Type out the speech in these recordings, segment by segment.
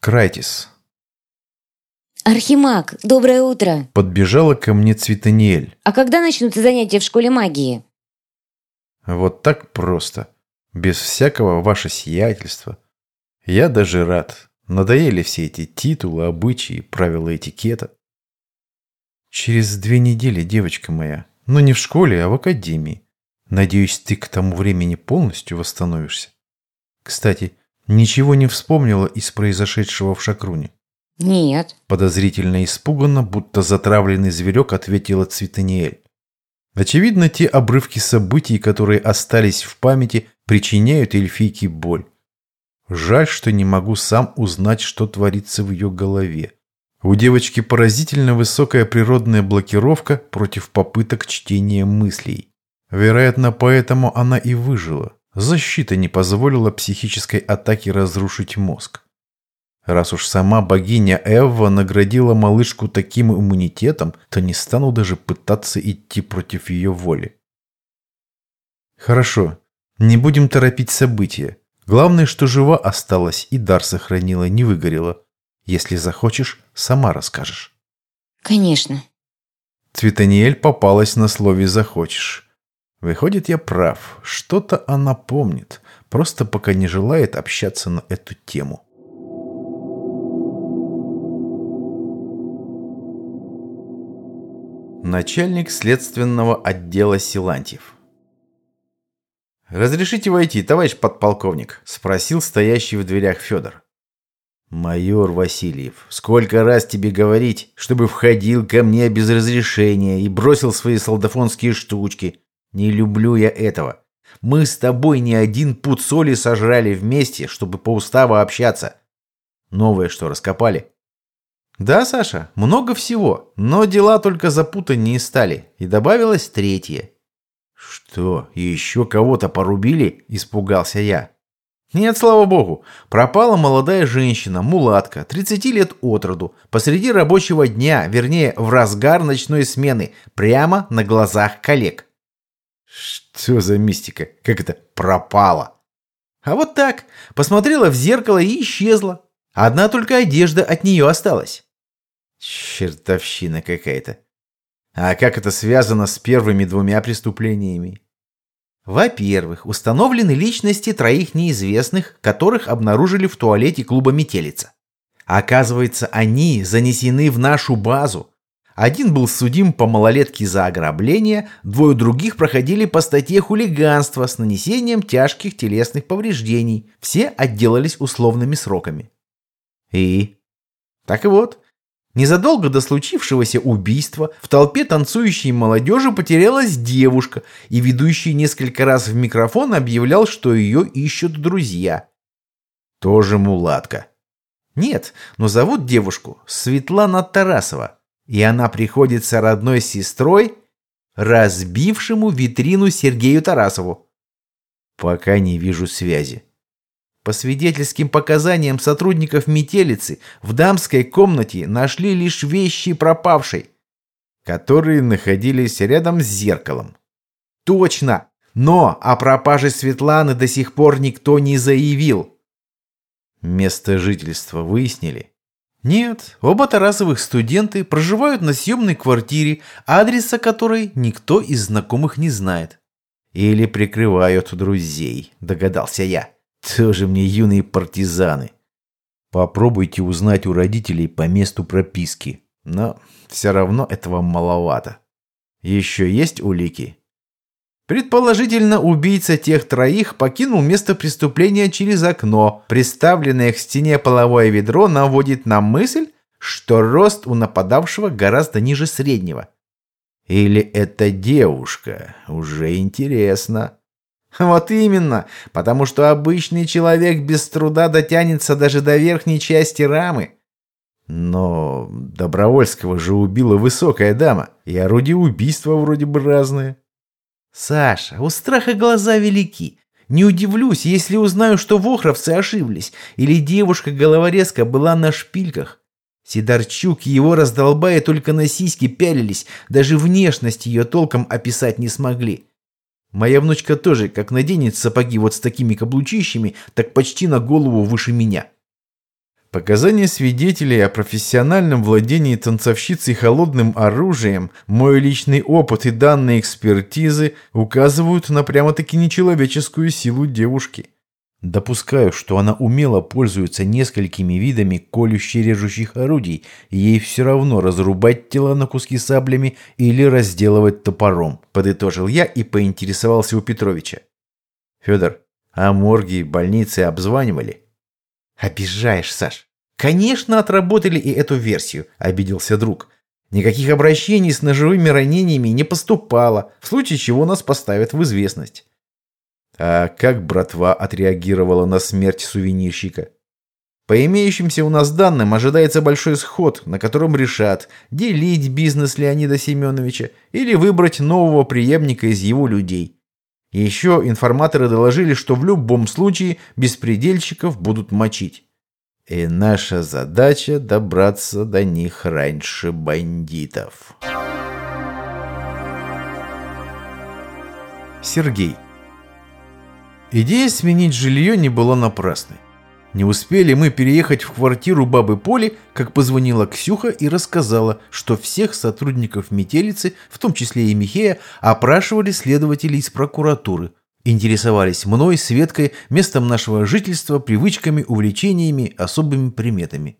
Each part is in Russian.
Крайтис. Архимаг, доброе утро. Подбежала ко мне Цветаниэль. А когда начнутся занятия в школе магии? Вот так просто. Без всякого ваше сиятельства. Я даже рад. Надоели все эти титулы, обычаи, правила этикета. Через две недели, девочка моя. Но не в школе, а в академии. Надеюсь, ты к тому времени полностью восстановишься. Кстати, ничего не вспомнила из произошедшего в Шакруне. Нет. Подозрительно испуганно, будто затравленный зверек, ответила Цветаниэль. Очевидно, те обрывки событий, которые остались в памяти, причиняют эльфийке боль. Жаль, что не могу сам узнать, что творится в ее голове. У девочки поразительно высокая природная блокировка против попыток чтения мыслей. Вероятно, поэтому она и выжила. Защита не позволила психической атаке разрушить мозг. Раз уж сама богиня Эвва наградила малышку таким иммунитетом, то не стану даже пытаться идти против ее воли. Хорошо, не будем торопить события. Главное, что жива осталась и дар сохранила, не выгорела. Если захочешь, сама расскажешь. Конечно. Цветаниэль попалась на слове «захочешь». Выходит, я прав. Что-то она помнит, просто пока не желает общаться на эту тему. Начальник следственного отдела Силантьев. «Разрешите войти, товарищ подполковник?» – спросил стоящий в дверях Федор. «Майор Васильев, сколько раз тебе говорить, чтобы входил ко мне без разрешения и бросил свои солдафонские штучки? Не люблю я этого. Мы с тобой не один пуд соли сожрали вместе, чтобы по уставу общаться. Новое что, раскопали?» «Да, Саша, много всего, но дела только запутаннее стали, и добавилось третье». «Что, еще кого-то порубили?» – испугался я. «Нет, слава богу. Пропала молодая женщина, мулатка, 30 лет от роду, посреди рабочего дня, вернее, в разгар ночной смены, прямо на глазах коллег». «Что за мистика? Как это пропала?» «А вот так. Посмотрела в зеркало и исчезла. Одна только одежда от нее осталась». Чертовщина какая-то. А как это связано с первыми двумя преступлениями? Во-первых, установлены личности троих неизвестных, которых обнаружили в туалете клуба «Метелица». Оказывается, они занесены в нашу базу. Один был судим по малолетке за ограбление, двое других проходили по статье хулиганства с нанесением тяжких телесных повреждений. Все отделались условными сроками. И? Так и вот, Незадолго до случившегося убийства в толпе танцующей молодежи потерялась девушка, и ведущий несколько раз в микрофон объявлял, что ее ищут друзья. Тоже мулатка. Нет, но зовут девушку Светлана Тарасова, и она приходится родной сестрой разбившему витрину Сергею Тарасову. Пока не вижу связи. По свидетельским показаниям сотрудников метелицы, в дамской комнате нашли лишь вещи пропавшей, которые находились рядом с зеркалом. Точно! Но о пропаже Светланы до сих пор никто не заявил. Место жительства выяснили? Нет, оба Тарасовых студенты проживают на съемной квартире, адреса которой никто из знакомых не знает. Или прикрывают друзей, догадался я. Тоже мне юные партизаны. Попробуйте узнать у родителей по месту прописки. Но все равно этого маловато. Еще есть улики? Предположительно, убийца тех троих покинул место преступления через окно. Приставленное к стене половое ведро наводит на мысль, что рост у нападавшего гораздо ниже среднего. Или это девушка? Уже интересно. Вот именно, потому что обычный человек без труда дотянется даже до верхней части рамы. Но Добровольского же убила высокая дама, и орудия убийства вроде бы разные. Саша, у страха глаза велики. Не удивлюсь, если узнаю, что вохровцы ошиблись, или девушка-головорезка была на шпильках. Сидорчук и его раздолбая только на сиськи пялились, даже внешность ее толком описать не смогли. Моя внучка тоже, как наденет сапоги вот с такими каблучищами, так почти на голову выше меня. Показания свидетелей о профессиональном владении танцовщицей холодным оружием, мой личный опыт и данные экспертизы указывают на прямо-таки нечеловеческую силу девушки. Допускаю, что она умело пользуется несколькими видами колюще-режущих орудий, и ей все равно разрубать тела на куски саблями или разделывать топором, подытожил я и поинтересовался у Петровича. Федор, а морги и больницы обзванивали? «Обижаешь, Саш. Конечно, отработали и эту версию», – обиделся друг. «Никаких обращений с ножевыми ранениями не поступало, в случае чего нас поставят в известность». А как братва отреагировала на смерть сувенирщика? По имеющимся у нас данным, ожидается большой сход, на котором решат, делить бизнес Леонида Семеновича или выбрать нового преемника из его людей. Еще информаторы доложили, что в любом случае беспредельщиков будут мочить. И наша задача добраться до них раньше бандитов. Сергей. Идея сменить жилье не была напрасной. Не успели мы переехать в квартиру бабы Поли, как позвонила Ксюха и рассказала, что всех сотрудников метелицы, в том числе и Михея, опрашивали следователи из прокуратуры. Интересовались мной, Светкой, местом нашего жительства, привычками, увлечениями, особыми приметами.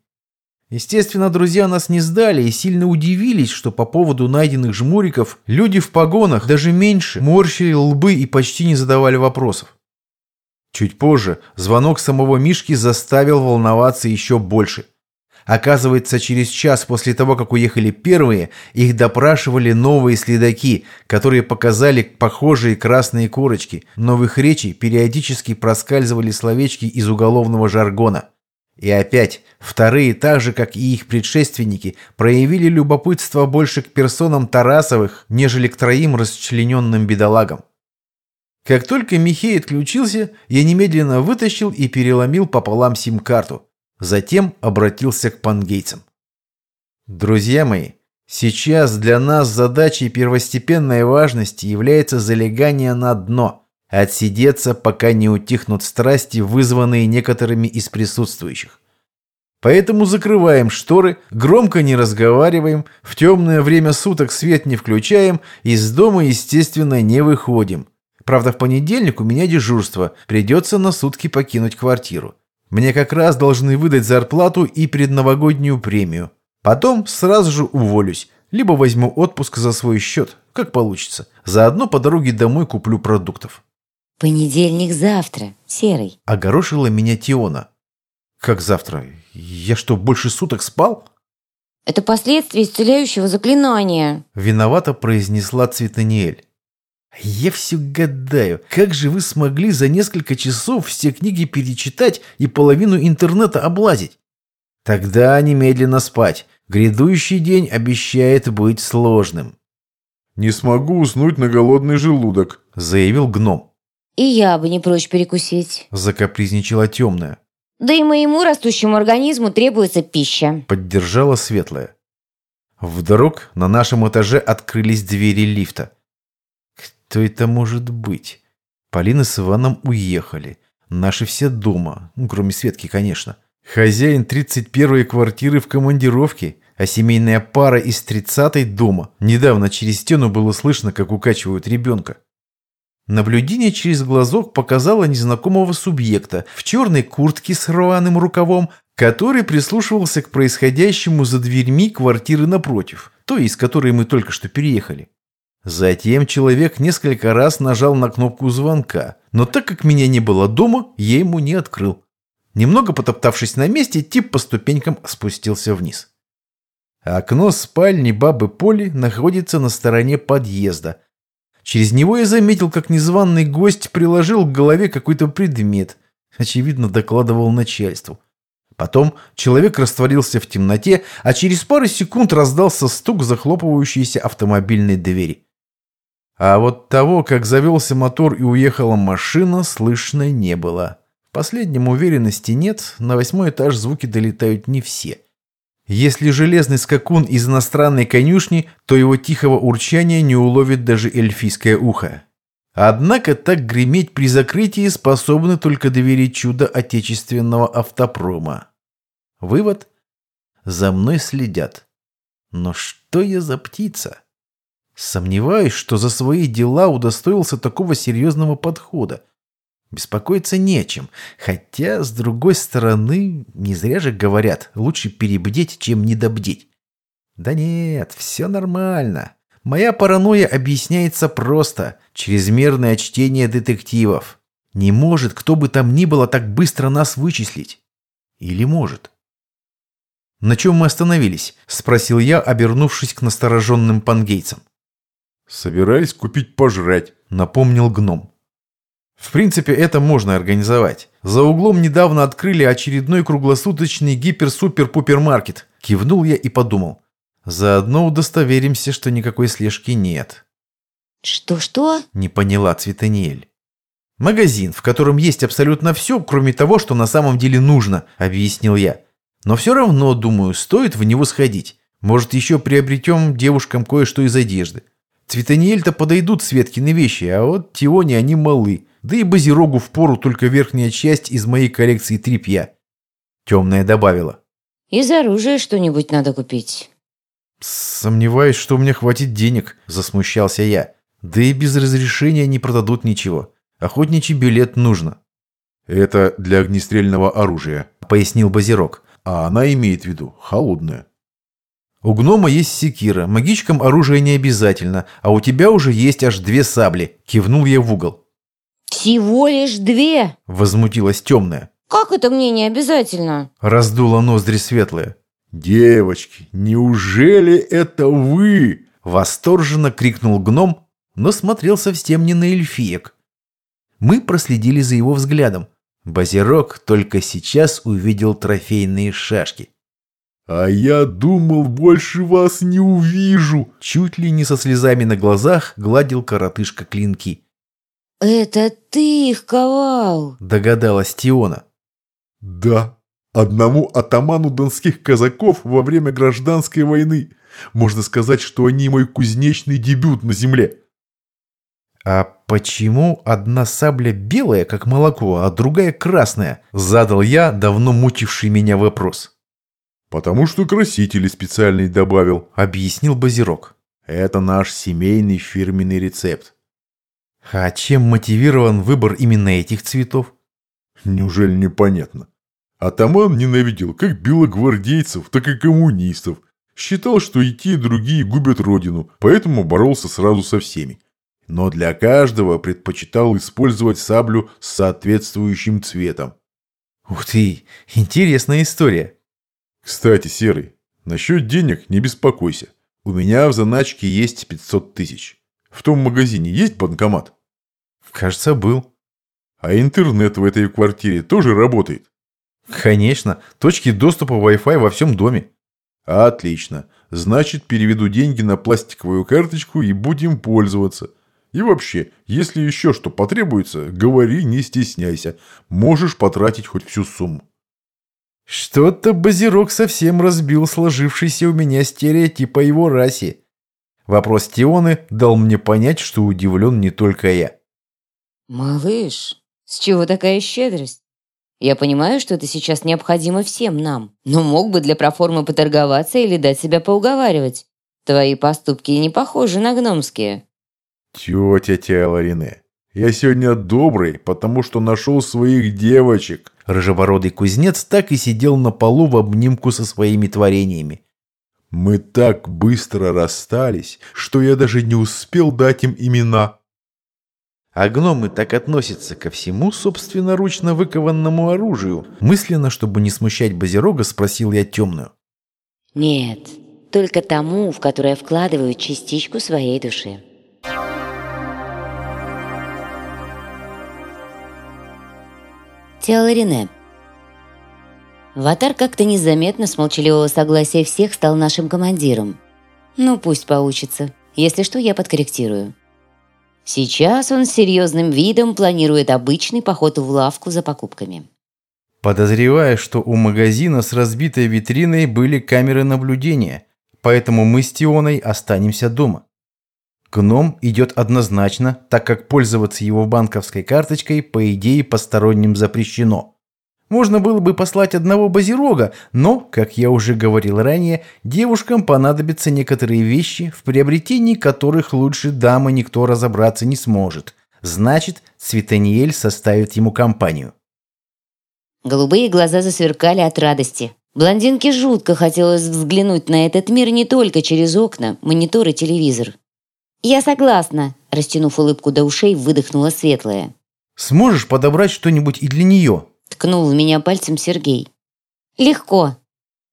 Естественно, друзья нас не сдали и сильно удивились, что по поводу найденных жмуриков люди в погонах даже меньше морщили лбы и почти не задавали вопросов. Чуть позже звонок самого Мишки заставил волноваться еще больше. Оказывается, через час после того, как уехали первые, их допрашивали новые следаки, которые показали похожие красные корочки, но в их речи периодически проскальзывали словечки из уголовного жаргона. И опять, вторые, так же, как и их предшественники, проявили любопытство больше к персонам Тарасовых, нежели к троим расчлененным бедолагам. Как только Михей отключился, я немедленно вытащил и переломил пополам сим-карту. Затем обратился к пангейцам. Друзья мои, сейчас для нас задачей первостепенной важности является залегание на дно, отсидеться, пока не утихнут страсти, вызванные некоторыми из присутствующих. Поэтому закрываем шторы, громко не разговариваем, в темное время суток свет не включаем, из дома, естественно, не выходим. Правда, в понедельник у меня дежурство, придется на сутки покинуть квартиру. Мне как раз должны выдать зарплату и предновогоднюю премию. Потом сразу же уволюсь, либо возьму отпуск за свой счет, как получится. Заодно по дороге домой куплю продуктов. Понедельник завтра, Серый. Огорошила меня Тиона. Как завтра? Я что, больше суток спал? Это последствия исцеляющего заклинания. Виновато произнесла Цветаниэль. Я все гадаю, как же вы смогли за несколько часов все книги перечитать и половину интернета облазить? Тогда немедленно спать. Грядущий день обещает быть сложным. «Не смогу уснуть на голодный желудок», — заявил гном. И я бы не прочь перекусить. Закапризничала темная. Да и моему растущему организму требуется пища. Поддержала светлая. Вдруг на нашем этаже открылись двери лифта. Кто это может быть? Полина с Иваном уехали. Наши все дома, ну, кроме Светки, конечно. Хозяин 31-й квартиры в командировке, а семейная пара из 30-й дома. Недавно через стену было слышно, как укачивают ребенка. Наблюдение через глазок показало незнакомого субъекта в черной куртке с рваным рукавом, который прислушивался к происходящему за дверьми квартиры напротив, той, из которой мы только что переехали. Затем человек несколько раз нажал на кнопку звонка, но так как меня не было дома, я ему не открыл. Немного потоптавшись на месте, тип по ступенькам спустился вниз. Окно спальни бабы Поли находится на стороне подъезда. Через него я заметил, как незваный гость приложил к голове какой-то предмет. Очевидно, докладывал начальству. Потом человек растворился в темноте, а через пару секунд раздался стук захлопывающейся автомобильной двери. А вот того, как завелся мотор и уехала машина, слышно не было. В последнем уверенности нет, на восьмой этаж звуки долетают не все. Если железный скакун из иностранной конюшни, то его тихого урчания не уловит даже эльфийское ухо. Однако так греметь при закрытии способны только двери чуда отечественного автопрома. Вывод? За мной следят. Но что я за птица? Сомневаюсь, что за свои дела удостоился такого серьезного подхода. Беспокоиться нечем. Хотя, с другой стороны, не зря же говорят, лучше перебдеть, чем недобдеть. Да нет, все нормально. Моя паранойя объясняется просто. Чрезмерное чтение детективов. Не может кто бы там ни было так быстро нас вычислить. Или может? «На чем мы остановились?» – спросил я, обернувшись к настороженным пангейцам. «Собирались купить пожрать», – напомнил гном. В принципе, это можно организовать. За углом недавно открыли очередной круглосуточный гипер-супер-пупермаркет. Кивнул я и подумал. Заодно удостоверимся, что никакой слежки нет. Что-что? Не поняла Цветаниэль. Магазин, в котором есть абсолютно все, кроме того, что на самом деле нужно, объяснил я. Но все равно, думаю, стоит в него сходить. Может, еще приобретем девушкам кое-что из одежды. Цветаниэль-то подойдут Светкины вещи, а вот Тионе они малы. Да и Базирогу впору только верхняя часть из моей коллекции тряпья. Темная добавила. Из оружия что-нибудь надо купить. Сомневаюсь, что у меня хватит денег, засмущался я. Да и без разрешения не продадут ничего. Охотничий билет нужно. Это для огнестрельного оружия, пояснил Базирок. А она имеет в виду холодное. У гнома есть секира, магичкам оружие не обязательно, а у тебя уже есть аж две сабли. Кивнул я в угол. «Всего лишь две!» – возмутилась темная. «Как это мне не обязательно?» – раздула ноздри светлая. «Девочки, неужели это вы?» – восторженно крикнул гном, но смотрел совсем не на эльфиек. Мы проследили за его взглядом. Базирок только сейчас увидел трофейные шашки. «А я думал, больше вас не увижу!» Чуть ли не со слезами на глазах гладил коротышка клинки. «Это ты их ковал!» – догадалась Тиона. «Да, одному атаману донских казаков во время гражданской войны. Можно сказать, что они мой кузнечный дебют на земле». «А почему одна сабля белая, как молоко, а другая красная?» – задал я давно мучивший меня вопрос. «Потому что красители специальный добавил», – объяснил Базирок. «Это наш семейный фирменный рецепт. А чем мотивирован выбор именно этих цветов? Неужели непонятно? Атаман ненавидел как белогвардейцев, так и коммунистов. Считал, что и те, и другие губят родину, поэтому боролся сразу со всеми. Но для каждого предпочитал использовать саблю с соответствующим цветом. Ух ты, интересная история. Кстати, Серый, насчет денег не беспокойся. У меня в заначке есть 500 тысяч. В том магазине есть банкомат? Кажется, был. А интернет в этой квартире тоже работает? Конечно. Точки доступа Wi-Fi во всем доме. Отлично. Значит, переведу деньги на пластиковую карточку и будем пользоваться. И вообще, если еще что потребуется, говори, не стесняйся. Можешь потратить хоть всю сумму. Что-то Базирок совсем разбил сложившийся у меня стереотип о его расе. Вопрос Тионы дал мне понять, что удивлен не только я. «Малыш, с чего такая щедрость? Я понимаю, что это сейчас необходимо всем нам, но мог бы для проформы поторговаться или дать себя поуговаривать. Твои поступки не похожи на гномские». «Тетя Теоларине, я сегодня добрый, потому что нашел своих девочек». Рыжебородый кузнец так и сидел на полу в обнимку со своими творениями. Мы так быстро расстались, что я даже не успел дать им имена. А гномы так относятся ко всему собственноручно выкованному оружию. Мысленно, чтобы не смущать Базирога, спросил я темную. Нет, только тому, в которое вкладывают частичку своей души. Теоларине. Ватар как-то незаметно с молчаливого согласия всех стал нашим командиром. Ну, пусть поучится. Если что, я подкорректирую. Сейчас он с серьезным видом планирует обычный поход в лавку за покупками. Подозревая, что у магазина с разбитой витриной были камеры наблюдения, поэтому мы с Тионой останемся дома. Гном идет однозначно, так как пользоваться его банковской карточкой, по идее, посторонним запрещено. Можно было бы послать одного базирога, но, как я уже говорил ранее, девушкам понадобятся некоторые вещи, в приобретении которых лучше дамы никто разобраться не сможет. Значит, Цветаниель составит ему компанию. Голубые глаза засверкали от радости. Блондинке жутко хотелось взглянуть на этот мир не только через окна, монитор и телевизор. «Я согласна», – растянув улыбку до ушей, выдохнула светлая. «Сможешь подобрать что-нибудь и для нее?» Ткнул в меня пальцем Сергей. «Легко.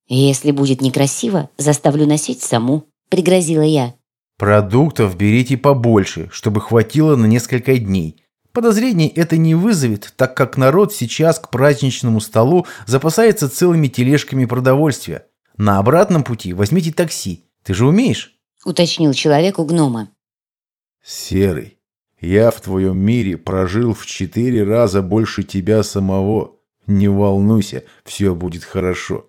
Если будет некрасиво, заставлю носить саму», — пригрозила я. «Продуктов берите побольше, чтобы хватило на несколько дней. Подозрений это не вызовет, так как народ сейчас к праздничному столу запасается целыми тележками продовольствия. На обратном пути возьмите такси. Ты же умеешь?» — уточнил человек у гнома. «Серый, я в твоем мире прожил в четыре раза больше тебя самого. Не волнуйся, все будет хорошо.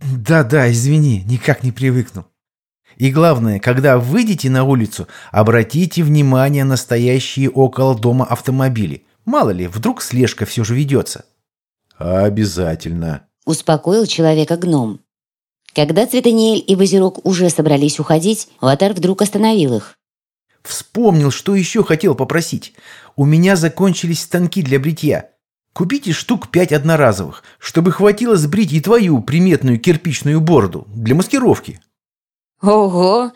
Да-да, извини, никак не привыкну. И главное, когда выйдете на улицу, обратите внимание на стоящие около дома автомобили. Мало ли, вдруг слежка все же ведется. Обязательно. Успокоил человека гном. Когда Цветаниэль и Базирок уже собрались уходить, Ватар вдруг остановил их. Вспомнил, что еще хотел попросить. У меня закончились станки для бритья. Купите штук пять одноразовых, чтобы хватило сбрить и твою приметную кирпичную бороду для маскировки. Ого!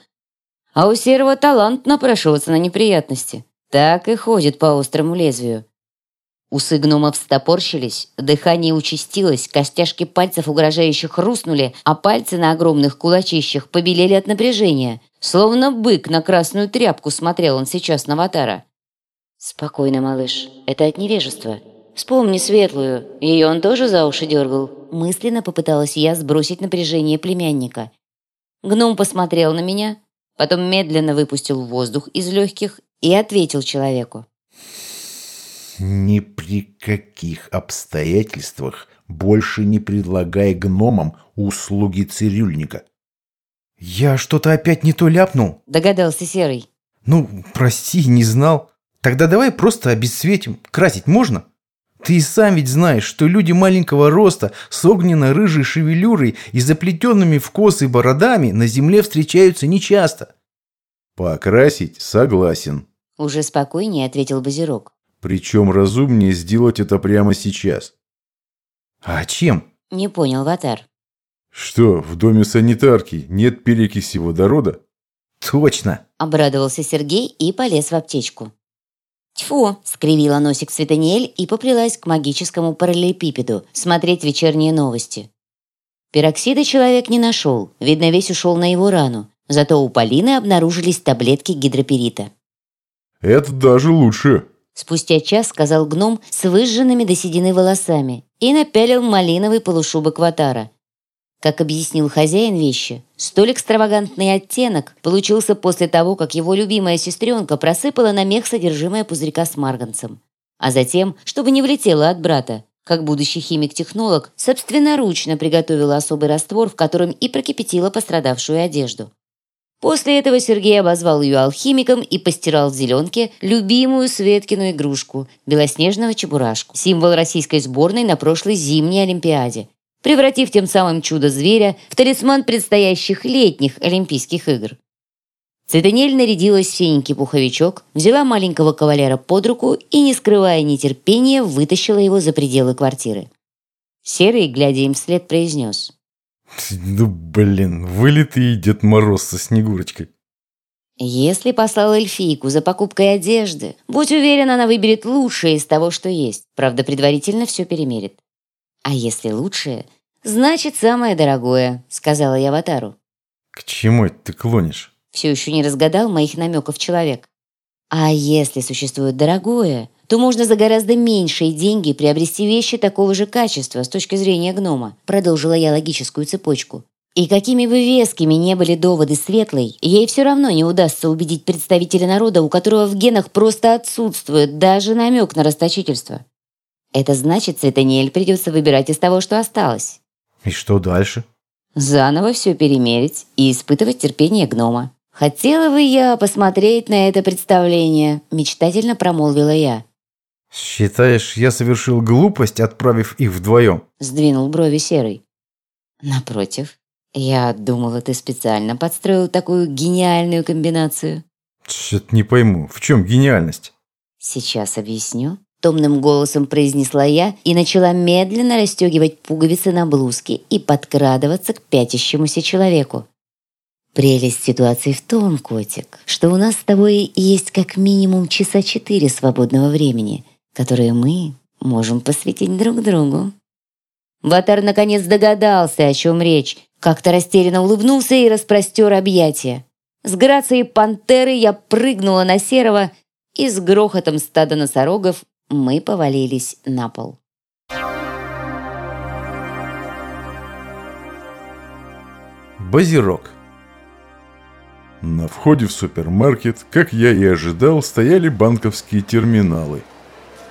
А у серого талант напрашиваться на неприятности. Так и ходит по острому лезвию. Усы гномов стопорщились, дыхание участилось, костяшки пальцев угрожающих хрустнули, а пальцы на огромных кулачищах побелели от напряжения. Словно бык на красную тряпку смотрел он сейчас на Ватара. «Спокойно, малыш, это от невежества. Вспомни Светлую, ее он тоже за уши дергал». Мысленно попыталась я сбросить напряжение племянника. Гном посмотрел на меня, потом медленно выпустил воздух из легких и ответил человеку. «Ни при каких обстоятельствах больше не предлагай гномам услуги цирюльника». «Я что-то опять не то ляпнул?» – догадался Серый. «Ну, прости, не знал. Тогда давай просто обесцветим. Красить можно?» Ты и сам ведь знаешь, что люди маленького роста с огненно-рыжей шевелюрой и заплетенными в косы бородами на земле встречаются нечасто. Покрасить согласен. Уже спокойнее ответил Базирок. Причем разумнее сделать это прямо сейчас. А чем? Не понял Ватар. Что, в доме санитарки нет перекиси водорода? Точно. Обрадовался Сергей и полез в аптечку. «Тьфу!» – скривила носик Светаниэль и поплелась к магическому параллелепипеду смотреть вечерние новости. Пероксида человек не нашел, видно, весь ушел на его рану. Зато у Полины обнаружились таблетки гидроперита. «Это даже лучше!» Спустя час сказал гном с выжженными до седины волосами и напялил малиновый полушубок ватара. Как объяснил хозяин вещи, столь экстравагантный оттенок получился после того, как его любимая сестренка просыпала на мех содержимое пузырька с марганцем. А затем, чтобы не влетело от брата, как будущий химик-технолог, собственноручно приготовила особый раствор, в котором и прокипятила пострадавшую одежду. После этого Сергей обозвал ее алхимиком и постирал в зеленке любимую Светкину игрушку – белоснежного чебурашку, символ российской сборной на прошлой зимней Олимпиаде, превратив тем самым чудо-зверя в талисман предстоящих летних Олимпийских игр. Цветанель нарядилась в синенький пуховичок, взяла маленького кавалера под руку и, не скрывая нетерпения, вытащила его за пределы квартиры. Серый, глядя им вслед, произнес. «Ну, блин, вылитый Дед Мороз со Снегурочкой». «Если послал эльфийку за покупкой одежды, будь уверен, она выберет лучшее из того, что есть. Правда, предварительно все перемерит. А если лучшее, значит, самое дорогое», — сказала я Аватару. «К чему это ты клонишь?» Все еще не разгадал моих намеков человек. «А если существует дорогое, то можно за гораздо меньшие деньги приобрести вещи такого же качества с точки зрения гнома», продолжила я логическую цепочку. И какими бы вескими не были доводы Светлой, ей все равно не удастся убедить представителя народа, у которого в генах просто отсутствует даже намек на расточительство. Это значит, Цветаниэль придется выбирать из того, что осталось. И что дальше? Заново все перемерить и испытывать терпение гнома. «Хотела бы я посмотреть на это представление», – мечтательно промолвила я. Считаешь, я совершил глупость, отправив их вдвоем? Сдвинул брови Серый. Напротив, я думала, ты специально подстроил такую гениальную комбинацию. Что-то не пойму, в чем гениальность? Сейчас объясню. Томным голосом произнесла я и начала медленно расстегивать пуговицы на блузке и подкрадываться к пятящемуся человеку. Прелесть ситуации в том, котик, что у нас с тобой есть как минимум часа четыре свободного времени, которые мы можем посвятить друг другу. Ватар наконец догадался, о чем речь, как-то растерянно улыбнулся и распростер объятия. С грацией пантеры я прыгнула на серого, и с грохотом стада носорогов мы повалились на пол. Базирок. На входе в супермаркет, как я и ожидал, стояли банковские терминалы.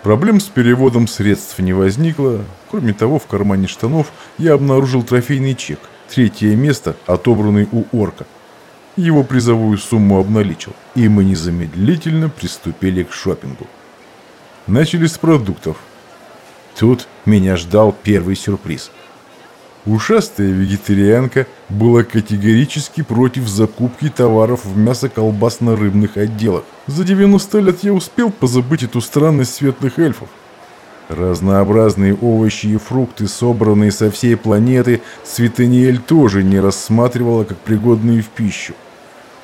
Проблем с переводом средств не возникло. Кроме того, в кармане штанов я обнаружил трофейный чек. Третье место, отобранный у орка. Его призовую сумму обналичил. И мы незамедлительно приступили к шопингу. Начали с продуктов. Тут меня ждал первый сюрприз. Ушастая вегетарианка была категорически против закупки товаров в мясо-колбасно-рыбных отделах. За 90 лет я успел позабыть эту странность светлых эльфов. Разнообразные овощи и фрукты, собранные со всей планеты, Светаниэль тоже не рассматривала как пригодные в пищу.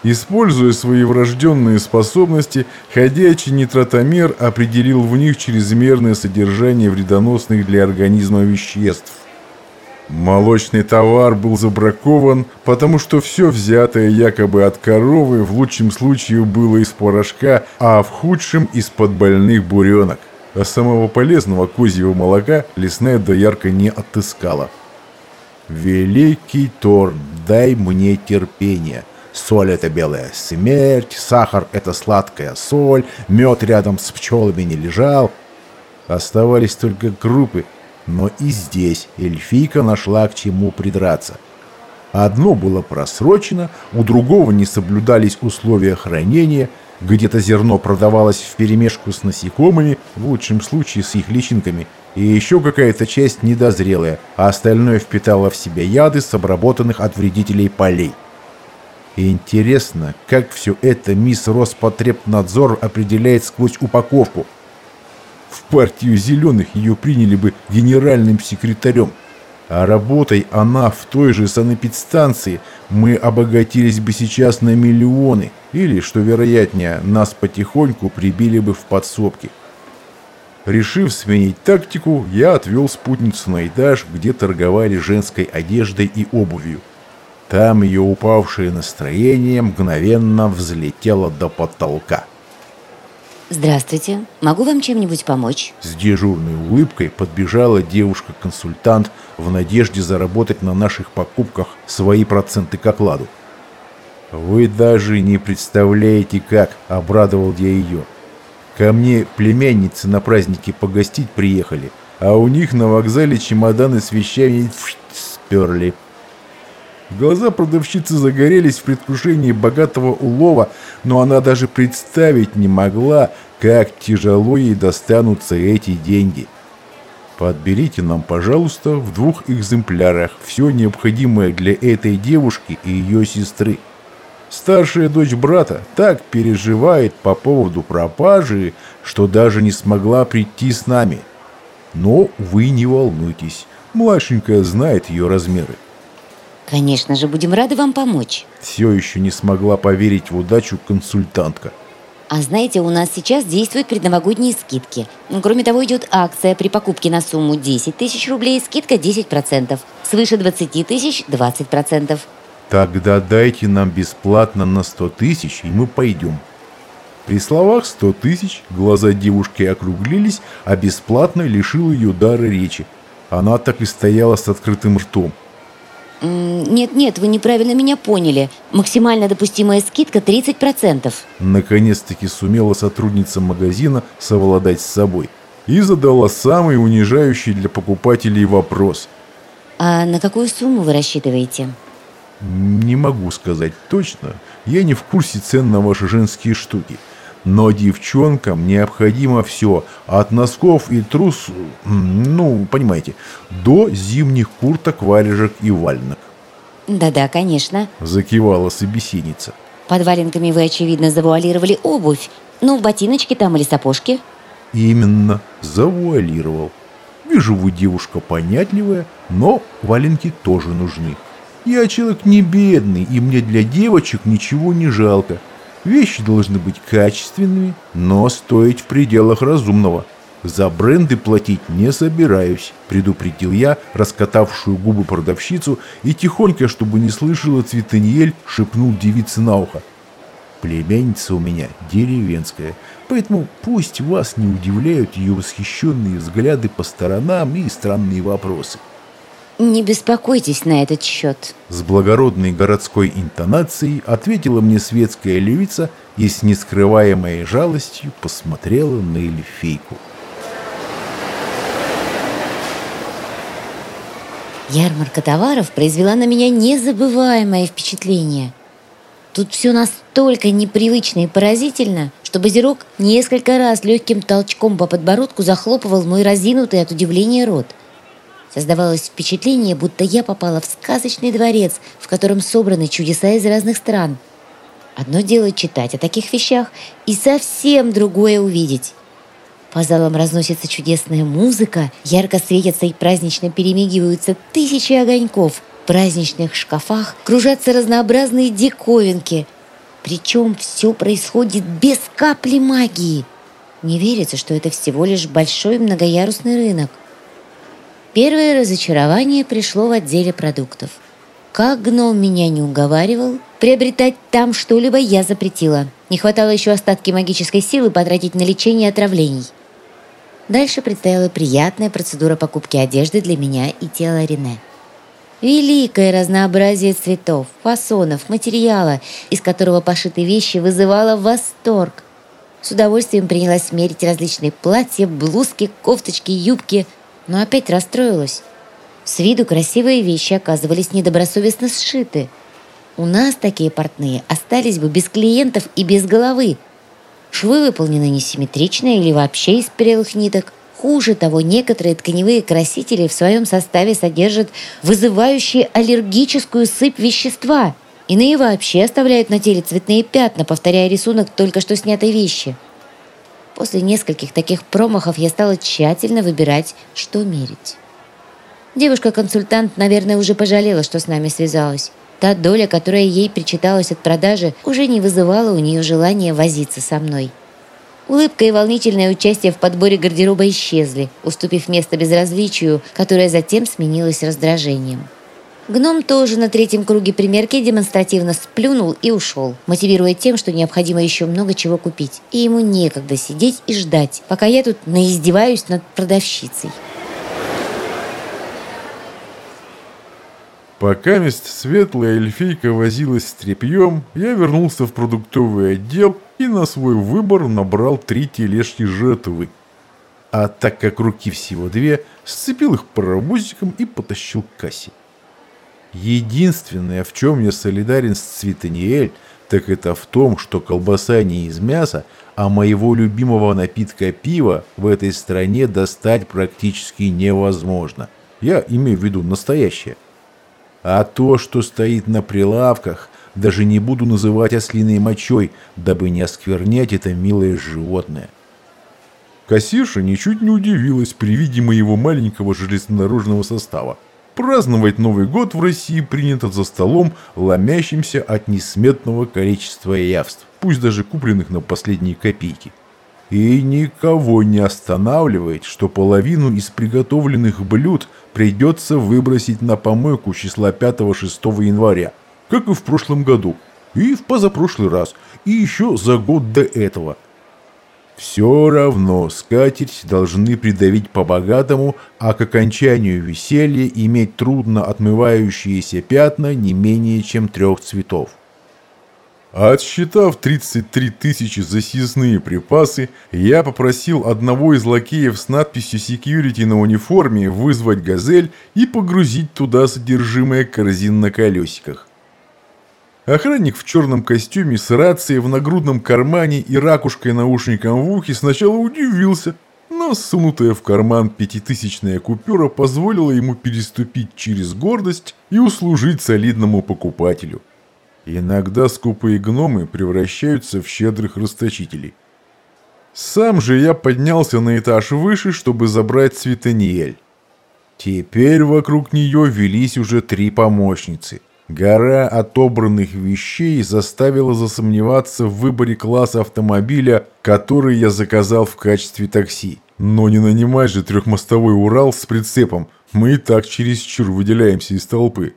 Используя свои врожденные способности, ходячий нитротомер определил в них чрезмерное содержание вредоносных для организма веществ. Молочный товар был забракован, потому что все взятое якобы от коровы в лучшем случае было из порошка, а в худшем из-под больных буренок. А самого полезного козьего молока лесная доярка не отыскала. «Великий Торн, дай мне терпение!» Соль – это белая смерть, сахар – это сладкая соль, мед рядом с пчелами не лежал. Оставались только крупы, но и здесь эльфийка нашла к чему придраться. Одно было просрочено, у другого не соблюдались условия хранения, где-то зерно продавалось вперемешку с насекомыми, в лучшем случае с их личинками, и еще какая-то часть недозрелая, а остальное впитало в себя яды с обработанных от вредителей полей. Интересно, как все это мисс Роспотребнадзор определяет сквозь упаковку. В партию зеленых ее приняли бы генеральным секретарем. А работой она в той же санэпидстанции, мы обогатились бы сейчас на миллионы. Или, что вероятнее, нас потихоньку прибили бы в подсобки. Решив сменить тактику, я отвел спутницу на этаж, где торговали женской одеждой и обувью. Там ее упавшее настроение мгновенно взлетело до потолка. Здравствуйте. Могу вам чем-нибудь помочь? С дежурной улыбкой подбежала девушка-консультант в надежде заработать на наших покупках свои проценты к окладу. «Вы даже не представляете, как!» – обрадовал я ее. «Ко мне племянницы на праздники погостить приехали, а у них на вокзале чемоданы с вещами сперли». Глаза продавщицы загорелись в предвкушении богатого улова, но она даже представить не могла, как тяжело ей достанутся эти деньги. Подберите нам, пожалуйста, в двух экземплярах все необходимое для этой девушки и ее сестры. Старшая дочь брата так переживает по поводу пропажи, что даже не смогла прийти с нами. Но вы не волнуйтесь, младшенькая знает ее размеры. Конечно же, будем рады вам помочь. Все еще не смогла поверить в удачу консультантка. А знаете, у нас сейчас действуют предновогодние скидки. Кроме того, идет акция при покупке на сумму 10 тысяч рублей, скидка 10%. Свыше 20 тысяч – 20%. Тогда дайте нам бесплатно на 100 тысяч, и мы пойдем. При словах 100 тысяч глаза девушки округлились, а бесплатно лишил ее дара речи. Она так и стояла с открытым ртом. Нет-нет, вы неправильно меня поняли. Максимально допустимая скидка 30%. Наконец-таки сумела сотрудница магазина совладать с собой. И задала самый унижающий для покупателей вопрос. А на какую сумму вы рассчитываете? Не могу сказать точно. Я не в курсе цен на ваши женские штуки. Но девчонкам необходимо все, от носков и трус, ну, понимаете, до зимних курток, варежек и вальных. Да-да, конечно. Закивала собеседница. Под валенками вы, очевидно, завуалировали обувь. Ну, ботиночки там или сапожки? Именно, завуалировал. Вижу, вы девушка понятливая, но валенки тоже нужны. Я человек не бедный, и мне для девочек ничего не жалко. Вещи должны быть качественными, но стоить в пределах разумного. За бренды платить не собираюсь, предупредил я раскатавшую губы продавщицу и тихонько, чтобы не слышала Цветаниель, шепнул девице на ухо. Племянница у меня деревенская, поэтому пусть вас не удивляют ее восхищенные взгляды по сторонам и странные вопросы. Не беспокойтесь на этот счет. С благородной городской интонацией ответила мне светская львица и с нескрываемой жалостью посмотрела на эльфейку. Ярмарка товаров произвела на меня незабываемое впечатление. Тут все настолько непривычно и поразительно, что Базирок несколько раз легким толчком по подбородку захлопывал мой разинутый от удивления рот – Создавалось впечатление, будто я попала в сказочный дворец, в котором собраны чудеса из разных стран. Одно дело читать о таких вещах, и совсем другое увидеть. По залам разносится чудесная музыка, ярко светятся и празднично перемигиваются тысячи огоньков. В праздничных шкафах кружатся разнообразные диковинки. Причем все происходит без капли магии. Не верится, что это всего лишь большой многоярусный рынок. Первое разочарование пришло в отделе продуктов. Как гном меня не уговаривал, приобретать там что-либо я запретила. Не хватало еще остатки магической силы потратить на лечение отравлений. Дальше предстояла приятная процедура покупки одежды для меня и тела Рене. Великое разнообразие цветов, фасонов, материала, из которого пошиты вещи, вызывало восторг. С удовольствием принялась мерить различные платья, блузки, кофточки, юбки – но опять расстроилась. С виду красивые вещи оказывались недобросовестно сшиты. У нас такие портные остались бы без клиентов и без головы. Швы выполнены несимметрично или вообще из перелых ниток. Хуже того, некоторые тканевые красители в своем составе содержат вызывающие аллергическую сыпь вещества. Иные вообще оставляют на теле цветные пятна, повторяя рисунок только что снятой вещи. После нескольких таких промахов я стала тщательно выбирать, что мерить. Девушка-консультант, наверное, уже пожалела, что с нами связалась. Та доля, которая ей причиталась от продажи, уже не вызывала у нее желания возиться со мной. Улыбка и волнительное участие в подборе гардероба исчезли, уступив место безразличию, которое затем сменилось раздражением. Гном тоже на третьем круге примерки демонстративно сплюнул и ушел, мотивируя тем, что необходимо еще много чего купить. И ему некогда сидеть и ждать, пока я тут наиздеваюсь над продавщицей. Пока месть светлая эльфийка возилась с тряпьем, я вернулся в продуктовый отдел и на свой выбор набрал три тележки жетовы. А так как руки всего две, сцепил их паровозиком и потащил к кассе. Единственное, в чем я солидарен с Цветаниэль, так это в том, что колбаса не из мяса, а моего любимого напитка пива в этой стране достать практически невозможно. Я имею в виду настоящее. А то, что стоит на прилавках, даже не буду называть ослиной мочой, дабы не осквернять это милое животное. Кассирша ничуть не удивилась при виде моего маленького железнодорожного состава. Праздновать Новый год в России принято за столом, ломящимся от несметного количества явств, пусть даже купленных на последние копейки. И никого не останавливает, что половину из приготовленных блюд придется выбросить на помойку числа 5-6 января, как и в прошлом году, и в позапрошлый раз, и еще за год до этого – все равно скатерть должны придавить по-богатому, а к окончанию веселья иметь трудно отмывающиеся пятна не менее чем трех цветов. Отсчитав 33 тысячи за съестные припасы, я попросил одного из лакеев с надписью «Security» на униформе вызвать «Газель» и погрузить туда содержимое корзин на колесиках. Охранник в черном костюме с рацией в нагрудном кармане и ракушкой наушником в ухе сначала удивился, но сунутая в карман пятитысячная купюра позволила ему переступить через гордость и услужить солидному покупателю. Иногда скупые гномы превращаются в щедрых расточителей. Сам же я поднялся на этаж выше, чтобы забрать Светаниэль. Теперь вокруг нее велись уже три помощницы – Гора отобранных вещей заставила засомневаться в выборе класса автомобиля, который я заказал в качестве такси. Но не нанимай же трехмостовой Урал с прицепом, мы и так чересчур выделяемся из толпы.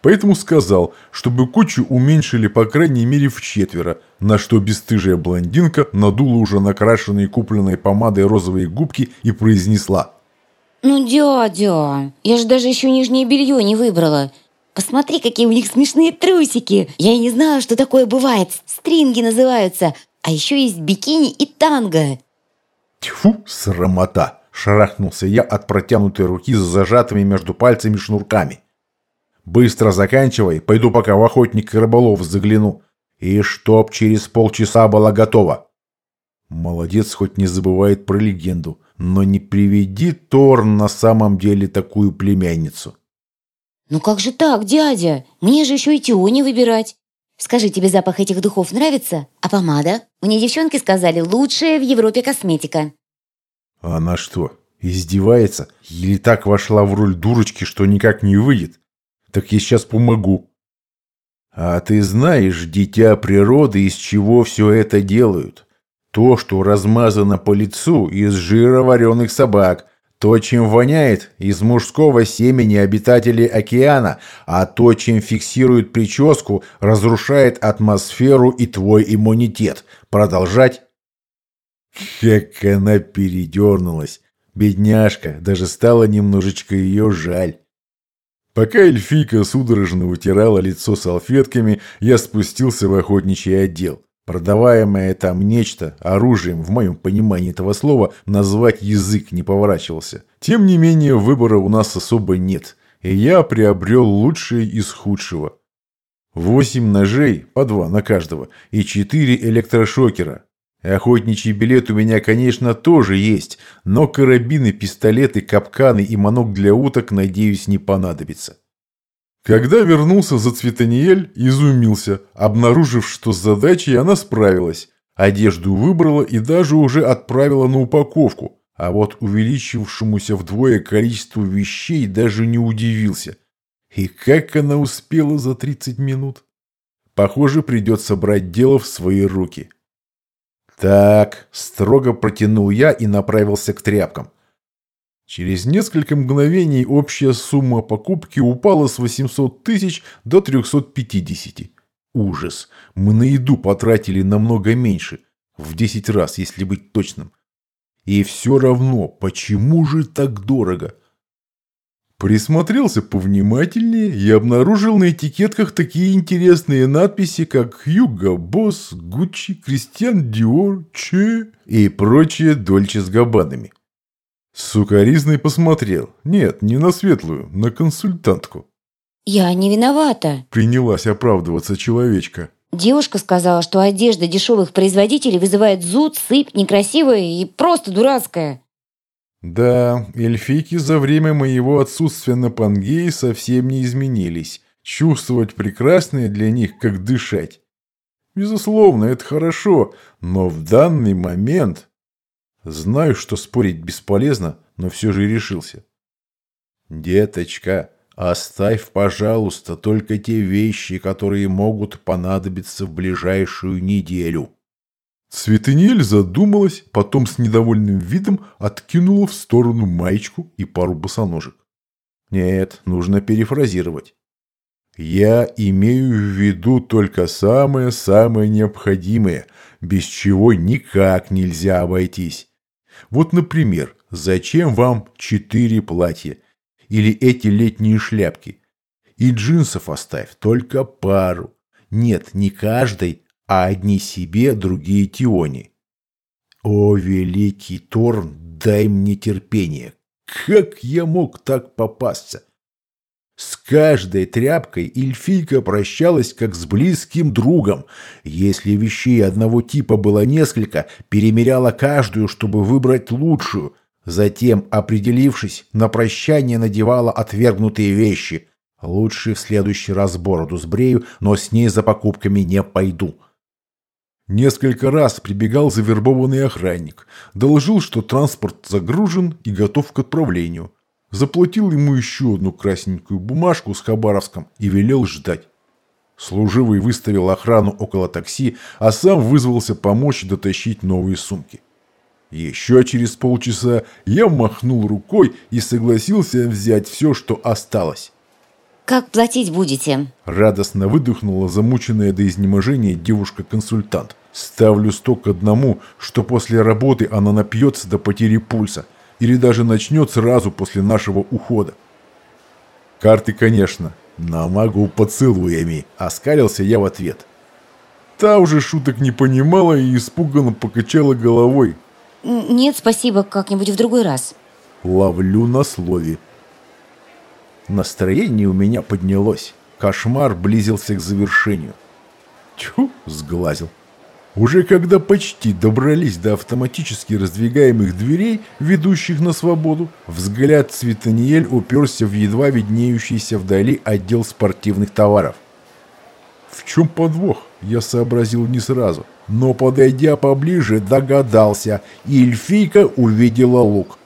Поэтому сказал, чтобы кучу уменьшили по крайней мере в четверо, на что бесстыжая блондинка надула уже накрашенные купленной помадой розовые губки и произнесла. «Ну, дядя, я же даже еще нижнее белье не выбрала. Посмотри, какие у них смешные трусики. Я и не знала, что такое бывает. Стринги называются. А еще есть бикини и танго. Тьфу, срамота. Шарахнулся я от протянутой руки с зажатыми между пальцами шнурками. Быстро заканчивай, пойду пока в охотник и рыболов загляну. И чтоб через полчаса была готова. Молодец, хоть не забывает про легенду. Но не приведи Торн на самом деле такую племянницу. «Ну как же так, дядя? Мне же еще и Тиони выбирать. Скажи, тебе запах этих духов нравится? А помада? Мне девчонки сказали, лучшая в Европе косметика». «Она что, издевается? Или так вошла в роль дурочки, что никак не выйдет? Так я сейчас помогу». «А ты знаешь, дитя природы, из чего все это делают? То, что размазано по лицу из жира вареных собак, то, чем воняет, из мужского семени обитателей океана, а то, чем фиксирует прическу, разрушает атмосферу и твой иммунитет. Продолжать? Как она передернулась. Бедняжка, даже стало немножечко ее жаль. Пока эльфийка судорожно вытирала лицо салфетками, я спустился в охотничий отдел. Продаваемое там нечто, оружием, в моем понимании этого слова, назвать язык не поворачивался. Тем не менее, выбора у нас особо нет, и я приобрел лучшее из худшего. Восемь ножей, по два на каждого, и четыре электрошокера. Охотничий билет у меня, конечно, тоже есть, но карабины, пистолеты, капканы и манок для уток, надеюсь, не понадобится. Когда вернулся за Цветаниель, изумился, обнаружив, что с задачей она справилась. Одежду выбрала и даже уже отправила на упаковку. А вот увеличившемуся вдвое количеству вещей даже не удивился. И как она успела за 30 минут? Похоже, придется брать дело в свои руки. Так, строго протянул я и направился к тряпкам. Через несколько мгновений общая сумма покупки упала с 800 тысяч до 350. Ужас. Мы на еду потратили намного меньше. В 10 раз, если быть точным. И все равно, почему же так дорого? Присмотрелся повнимательнее и обнаружил на этикетках такие интересные надписи, как «Хьюго Босс», «Гуччи», «Кристиан Диор», «Че» и прочее дольче с габанами. Сукаризный посмотрел. Нет, не на светлую, на консультантку. «Я не виновата», — принялась оправдываться человечка. Девушка сказала, что одежда дешевых производителей вызывает зуд, сыпь, некрасивая и просто дурацкая. Да, эльфийки за время моего отсутствия на Пангее совсем не изменились. Чувствовать прекрасное для них, как дышать. Безусловно, это хорошо, но в данный момент Знаю, что спорить бесполезно, но все же решился. «Деточка, оставь, пожалуйста, только те вещи, которые могут понадобиться в ближайшую неделю». Цветынель задумалась, потом с недовольным видом откинула в сторону маечку и пару босоножек. Нет, нужно перефразировать. Я имею в виду только самое-самое необходимое, без чего никак нельзя обойтись. Вот, например, зачем вам четыре платья? Или эти летние шляпки? И джинсов оставь, только пару. Нет, не каждой, а одни себе, другие Тионе. О, великий Торн, дай мне терпение. Как я мог так попасться? С каждой тряпкой эльфийка прощалась как с близким другом. Если вещей одного типа было несколько, перемеряла каждую, чтобы выбрать лучшую. Затем, определившись, на прощание надевала отвергнутые вещи. Лучше в следующий раз бороду сбрею, но с ней за покупками не пойду. Несколько раз прибегал завербованный охранник. Доложил, что транспорт загружен и готов к отправлению заплатил ему еще одну красненькую бумажку с Хабаровском и велел ждать. Служивый выставил охрану около такси, а сам вызвался помочь дотащить новые сумки. Еще через полчаса я махнул рукой и согласился взять все, что осталось. «Как платить будете?» Радостно выдохнула замученная до изнеможения девушка-консультант. «Ставлю сток одному, что после работы она напьется до потери пульса или даже начнет сразу после нашего ухода. Карты, конечно, но могу поцелуями, оскалился я в ответ. Та уже шуток не понимала и испуганно покачала головой. Нет, спасибо, как-нибудь в другой раз. Ловлю на слове. Настроение у меня поднялось. Кошмар близился к завершению. Тьфу, сглазил. Уже когда почти добрались до автоматически раздвигаемых дверей, ведущих на свободу, взгляд Цветаниель уперся в едва виднеющийся вдали отдел спортивных товаров. В чем подвох, я сообразил не сразу, но подойдя поближе, догадался, и эльфийка увидела лук.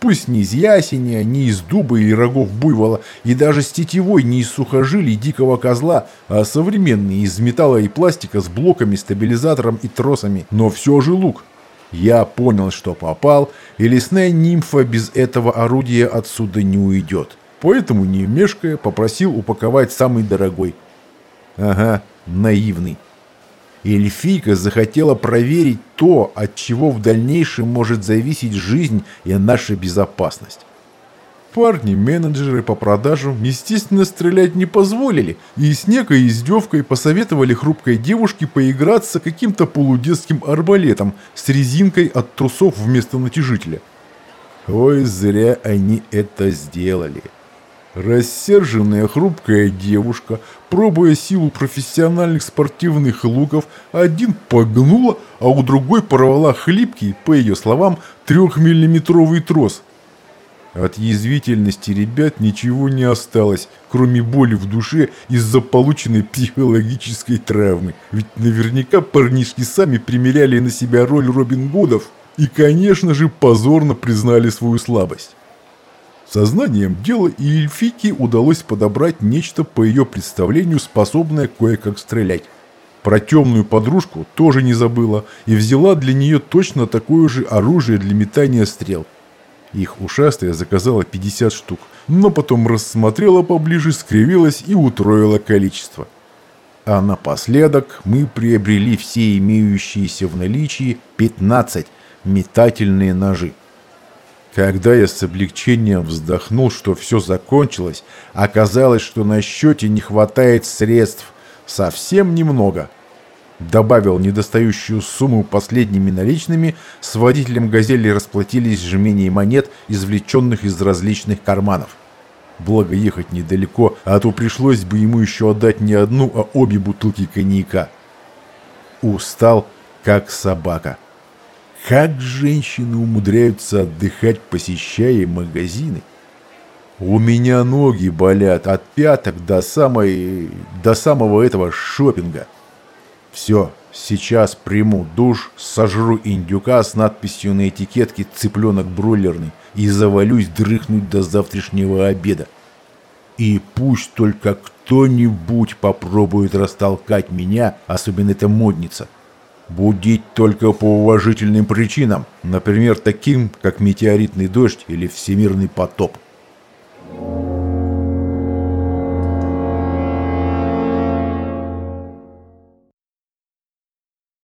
Пусть не из ясеня, не из дуба или рогов буйвола, и даже с тетивой не из сухожилий дикого козла, а современный из металла и пластика с блоками, стабилизатором и тросами, но все же лук. Я понял, что попал, и лесная нимфа без этого орудия отсюда не уйдет. Поэтому, не мешкая, попросил упаковать самый дорогой. Ага, наивный. Эльфийка захотела проверить то, от чего в дальнейшем может зависеть жизнь и наша безопасность. Парни-менеджеры по продажам, естественно, стрелять не позволили, и с некой издевкой посоветовали хрупкой девушке поиграться каким-то полудетским арбалетом с резинкой от трусов вместо натяжителя. Ой, зря они это сделали. Рассерженная хрупкая девушка, пробуя силу профессиональных спортивных луков, один погнула, а у другой порвала хлипкий, по ее словам, трехмиллиметровый трос. От язвительности ребят ничего не осталось, кроме боли в душе из-за полученной психологической травмы. Ведь наверняка парнишки сами примеряли на себя роль Робин Гудов и, конечно же, позорно признали свою слабость. Сознанием дела и эльфийке удалось подобрать нечто по ее представлению, способное кое-как стрелять. Про темную подружку тоже не забыла и взяла для нее точно такое же оружие для метания стрел. Их ушастая заказала 50 штук, но потом рассмотрела поближе, скривилась и утроила количество. А напоследок мы приобрели все имеющиеся в наличии 15 метательные ножи. Когда я с облегчением вздохнул, что все закончилось, оказалось, что на счете не хватает средств. Совсем немного. Добавил недостающую сумму последними наличными, с водителем «Газели» расплатились жмением монет, извлеченных из различных карманов. Благо ехать недалеко, а то пришлось бы ему еще отдать не одну, а обе бутылки коньяка. Устал, как собака. Как женщины умудряются отдыхать, посещая магазины? У меня ноги болят от пяток до самой... до самого этого шопинга. Все, сейчас приму душ, сожру индюка с надписью на этикетке «Цыпленок бройлерный» и завалюсь дрыхнуть до завтрашнего обеда. И пусть только кто-нибудь попробует растолкать меня, особенно эта модница будить только по уважительным причинам, например, таким, как метеоритный дождь или всемирный потоп. Thank you.